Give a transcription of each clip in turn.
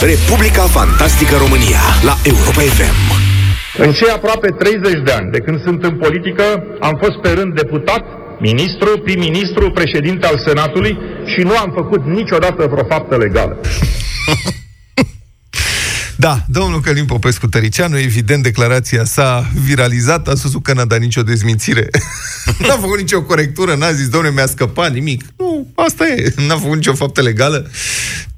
Republica Fantastică România la Europa FM. În cei aproape 30 de ani de când sunt în politică, am fost pe rând deputat, ministru, prim-ministru, președinte al Senatului și nu am făcut niciodată vreo faptă legală. Da, domnul Călim Popescu Tăricianu, evident, declarația sa viralizat, a spus că n-a dat nicio dezmințire. n-a făcut nicio corectură, n-a zis, domnule, mi-a scăpat nimic. Nu, asta e, n-a făcut nicio faptă legală,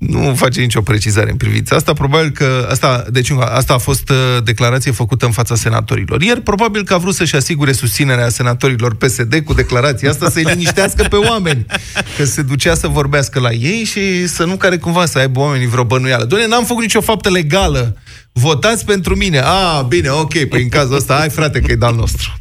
nu face nicio precizare în privința asta. Probabil că, asta, deci, asta a fost uh, declarație făcută în fața senatorilor. Iar probabil că a vrut să-și asigure susținerea senatorilor PSD cu declarația asta, să-i liniștească pe oameni, că se ducea să vorbească la ei și să nu care cumva să aibă oamenii vreo bănuială. Doamne, n-am făcut nicio faptă legală, greșeală. Votați pentru mine. A, bine, ok, păi în cazul ăsta, hai frate că e dal nostru.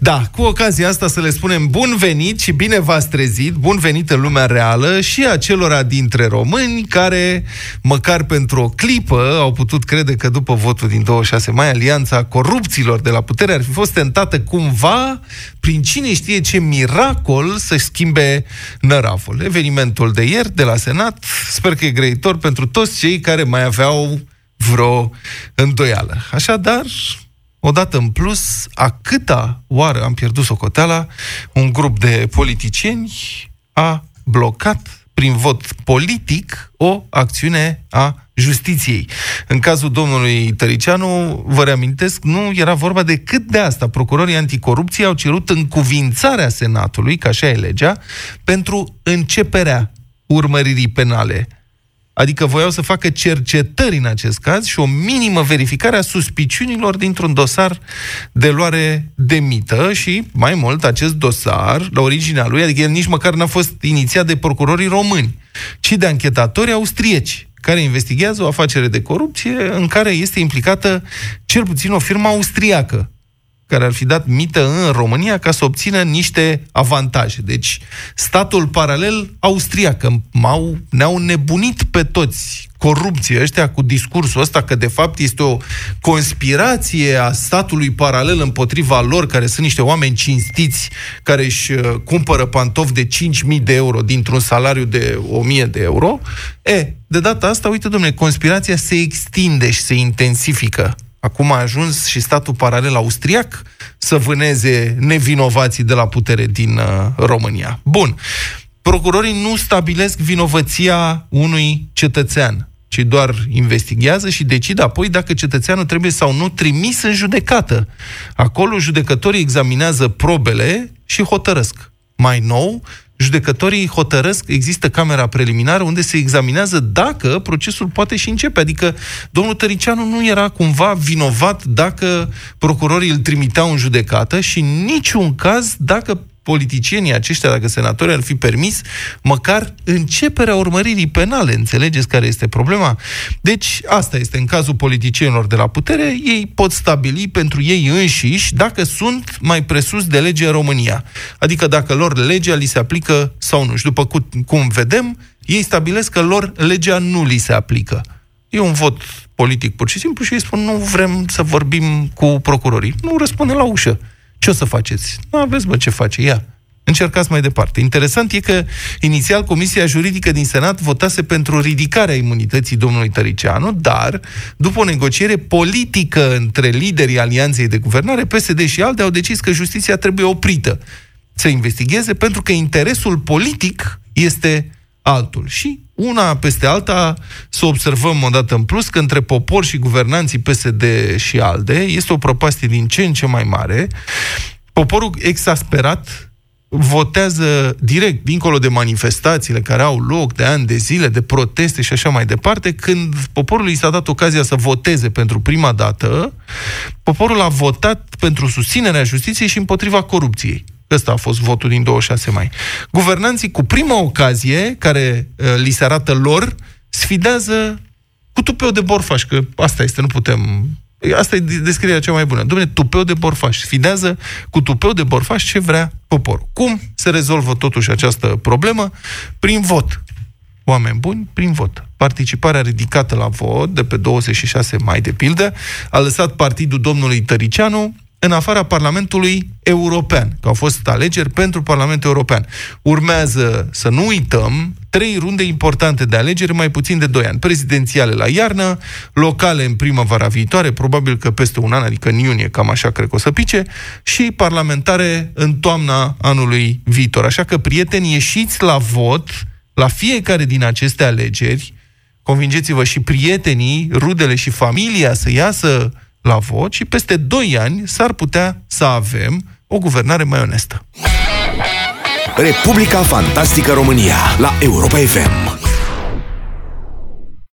Da, cu ocazia asta să le spunem bun venit și bine v-ați trezit, bun venit în lumea reală și acelora dintre români care, măcar pentru o clipă, au putut crede că după votul din 26 mai, alianța corupților de la putere ar fi fost tentată cumva, prin cine știe ce miracol, să schimbe năravul. Evenimentul de ieri de la Senat, sper că e greitor pentru toți cei care mai aveau vreo îndoială. Așadar, odată în plus, a câta oară am pierdut socoteala, un grup de politicieni a blocat prin vot politic o acțiune a justiției. În cazul domnului Tăricianu, vă reamintesc, nu era vorba decât de asta. Procurorii anticorupție au cerut încuvințarea Senatului, ca așa e legea, pentru începerea urmăririi penale Adică voiau să facă cercetări în acest caz și o minimă verificare a suspiciunilor dintr-un dosar de luare de mită și, mai mult, acest dosar, la originea lui, adică el nici măcar n-a fost inițiat de procurorii români, ci de anchetatori austrieci care investigează o afacere de corupție în care este implicată cel puțin o firmă austriacă care ar fi dat mită în România ca să obțină niște avantaje. Deci, statul paralel austriac, m-au, ne-au nebunit pe toți corupție ăștia cu discursul ăsta că de fapt este o conspirație a statului paralel împotriva lor, care sunt niște oameni cinstiți care își uh, cumpără pantofi de 5.000 de euro dintr-un salariu de 1.000 de euro. E, de data asta, uite, domnule, conspirația se extinde și se intensifică Acum a ajuns și statul paralel austriac să vâneze nevinovații de la putere din uh, România. Bun. Procurorii nu stabilesc vinovăția unui cetățean, ci doar investigează și decid apoi dacă cetățeanul trebuie sau nu trimis în judecată. Acolo judecătorii examinează probele și hotărăsc. Mai nou, judecătorii hotărăsc, există camera preliminară unde se examinează dacă procesul poate și începe. Adică domnul Tăricianu nu era cumva vinovat dacă procurorii îl trimiteau în judecată și în niciun caz dacă politicienii aceștia, dacă senatorii ar fi permis, măcar începerea urmăririi penale. Înțelegeți care este problema? Deci, asta este în cazul politicienilor de la putere, ei pot stabili pentru ei înșiși dacă sunt mai presus de lege în România. Adică dacă lor legea li se aplică sau nu. Și după cum vedem, ei stabilesc că lor legea nu li se aplică. E un vot politic pur și simplu și ei spun nu vrem să vorbim cu procurorii. Nu răspunde la ușă. Ce o să faceți? Nu aveți, bă, ce face, ia. Încercați mai departe. Interesant e că inițial Comisia Juridică din Senat votase pentru ridicarea imunității domnului Tăricianu, dar după o negociere politică între liderii Alianței de Guvernare, PSD și ALDE au decis că justiția trebuie oprită să investigheze pentru că interesul politic este altul. Și una peste alta să observăm o dată în plus că între popor și guvernanții PSD și ALDE este o propastie din ce în ce mai mare. Poporul exasperat votează direct, dincolo de manifestațiile care au loc de ani de zile, de proteste și așa mai departe, când poporului s-a dat ocazia să voteze pentru prima dată, poporul a votat pentru susținerea justiției și împotriva corupției. Ăsta a fost votul din 26 mai. Guvernanții, cu prima ocazie, care uh, li se arată lor, sfidează cu tupeu de borfaș, că asta este, nu putem... Asta e descrierea cea mai bună. Dom'le, tupeu de borfaș. Sfidează cu tupeu de borfaș ce vrea poporul. Cum se rezolvă totuși această problemă? Prin vot. Oameni buni, prin vot. Participarea ridicată la vot de pe 26 mai, de pildă, a lăsat partidul domnului Tăricianu în afara Parlamentului European, că au fost alegeri pentru Parlamentul European. Urmează să nu uităm trei runde importante de alegeri, mai puțin de 2 ani. Prezidențiale la iarnă, locale în primăvara viitoare, probabil că peste un an, adică în iunie, cam așa cred că o să pice, și parlamentare în toamna anului viitor. Așa că, prieteni, ieșiți la vot la fiecare din aceste alegeri, convingeți-vă și prietenii, rudele și familia să iasă la vot și peste 2 ani s-ar putea să avem o guvernare mai onestă. Republica Fantastică România la Europa FM.